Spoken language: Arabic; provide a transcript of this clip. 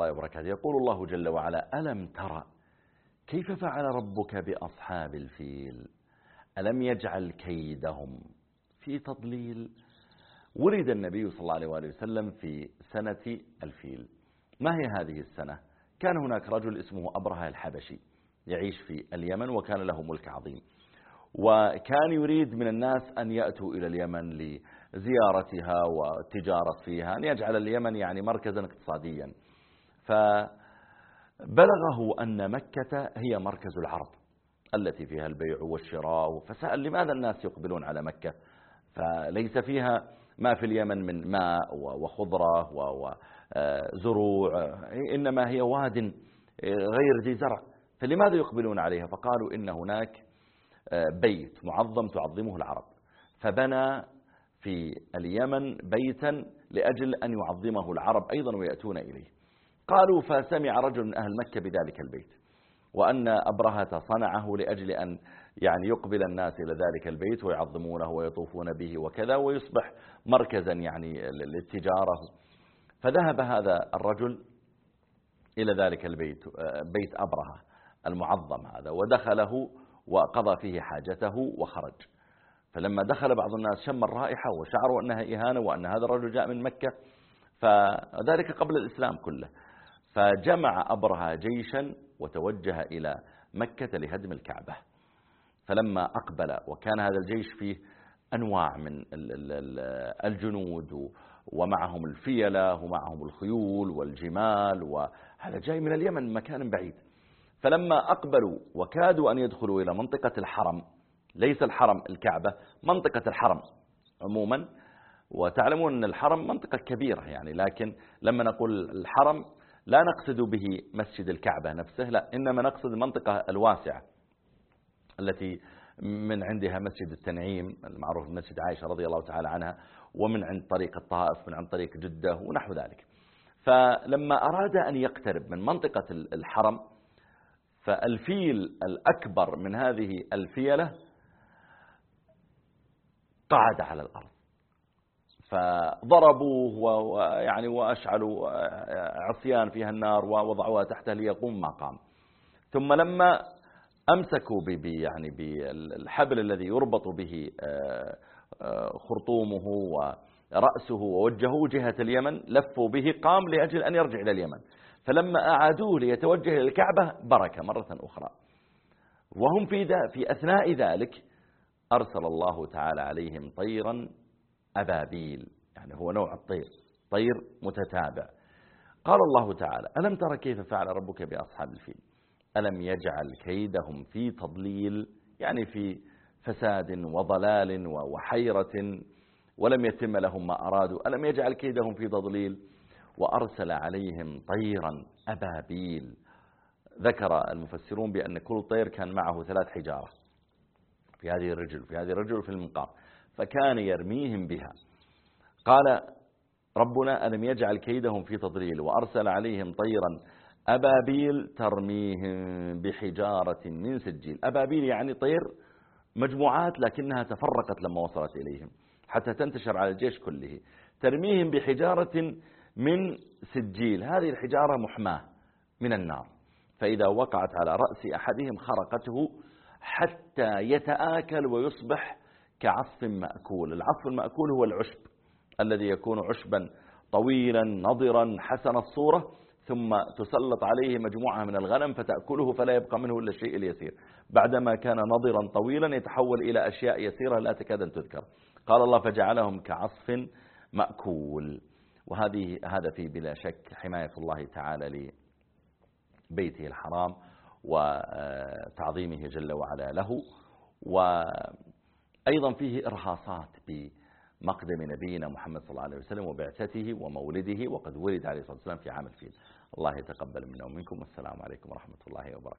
الله وبركاته يقول الله جل وعلا ألم ترى كيف فعل ربك بأصحاب الفيل؟ ألم يجعل كيدهم في تضليل؟ ولد النبي صلى الله عليه وآله وسلم في سنة الفيل. ما هي هذه السنة؟ كان هناك رجل اسمه أبرهة الحبشي يعيش في اليمن وكان له ملك عظيم. وكان يريد من الناس أن يأتوا إلى اليمن لزيارتها والتجارة فيها أن يجعل اليمن يعني مركزا اقتصاديا. فبلغه أن مكة هي مركز العرب التي فيها البيع والشراء. فسأل لماذا الناس يقبلون على مكة؟ فليس فيها ما في اليمن من ماء وخضرة وزروع إنما هي واد غير ذي زرع. فلماذا يقبلون عليها؟ فقالوا إن هناك بيت معظم تعظمه العرب. فبنى في اليمن بيتا لأجل أن يعظمه العرب أيضا ويأتون إليه. قالوا فسمع رجل من أهل مكة بذلك البيت وأن أبرهة صنعه لأجل أن يعني يقبل الناس إلى ذلك البيت ويعظمونه ويطوفون به وكذا ويصبح مركزا يعني للتجارة. فذهب هذا الرجل إلى ذلك البيت بيت أبرهة المعظم هذا ودخله وقضى فيه حاجته وخرج. فلما دخل بعض الناس شم الرائحة وشعروا أنها إهانة وأن هذا الرجل جاء من مكة فذلك قبل الإسلام كله. فجمع أبرهة جيشا وتوجه إلى مكة لهدم الكعبة. فلما أقبل وكان هذا الجيش فيه أنواع من الجنود ومعهم الفيلة ومعهم الخيول والجمال وهذا جاي من اليمن من مكان بعيد. فلما أقبلوا وكادوا أن يدخلوا إلى منطقة الحرم ليس الحرم الكعبة منطقة الحرم عموما. وتعلمون أن الحرم منطقة كبيرة يعني لكن لما نقول الحرم لا نقصد به مسجد الكعبة نفسه لا إنما نقصد المنطقة الواسعة التي من عندها مسجد التنعيم المعروف مسجد عائشة رضي الله تعالى عنها ومن عند طريق الطائف من عند طريق جدة ونحو ذلك. فلما أراد أن يقترب من منطقة الحرم فالفيل الأكبر من هذه الفيلة قعد على الأرض. فضربوه ويعني وأشعلوا عصيان فيها النار ووضعوها تحته ليقوم ما قام ثم لما أمسكوا يعني بالحبل الذي يربط به آه، آه، خرطومه ورأسه ووجهوه جهة اليمن لفوا به قام لأجل أن يرجع إلى اليمن. فلما أعادوه ليتوجه إلى الكعبة برك مرة أخرى. وهم في, في أثناء ذلك أرسل الله تعالى عليهم طيرا أبابيل يعني هو نوع الطير طير متتابع. قال الله تعالى ألم ترى كيف فعل ربك بأصحاب الفيل؟ ألم يجعل كيدهم في تضليل يعني في فساد وضلال وحيرة ولم يتم لهم ما أرادوا. ألم يجعل كيدهم في تضليل؟ وأرسل عليهم طيرا أبابيل. ذكر المفسرون بأن كل طير كان معه ثلاث حجارة في هذه الرجل في هذه الرجل في المنقار. فكان يرميهم بها. قال ربنا ألم يجعل كيدهم في تضليل وأرسل عليهم طيرا أبابيل ترميهم بحجارة من سجيل. أبابيل يعني طير مجموعات لكنها تفرقت لما وصلت إليهم حتى تنتشر على الجيش كله. ترميهم بحجارة من سجيل هذه الحجارة محماة من النار. فإذا وقعت على رأس أحدهم خرقته حتى يتآكل ويصبح كعصف مأكول. العصف المأكول هو العشب الذي يكون عشبا طويلا نضرا حسن الصورة ثم تسلط عليه مجموعة من الغنم فتأكله فلا يبقى منه إلا الشيء اليسير. بعدما كان نضرا طويلا يتحول إلى أشياء يسيرة لا تكاد أن تذكر. قال الله فجعلهم كعصف مأكول. وهذه هذا فيه بلا شك حماية الله تعالى لبيته الحرام وتعظيمه جل وعلا له. و أيضا فيه إرهاصات مقدم نبينا محمد صلى الله عليه وسلم وبعثته ومولده وقد ولد عليه الصلاة والسلام في عام الفيل. الله يتقبل منا ومنكم. والسلام عليكم ورحمة الله وبركاته.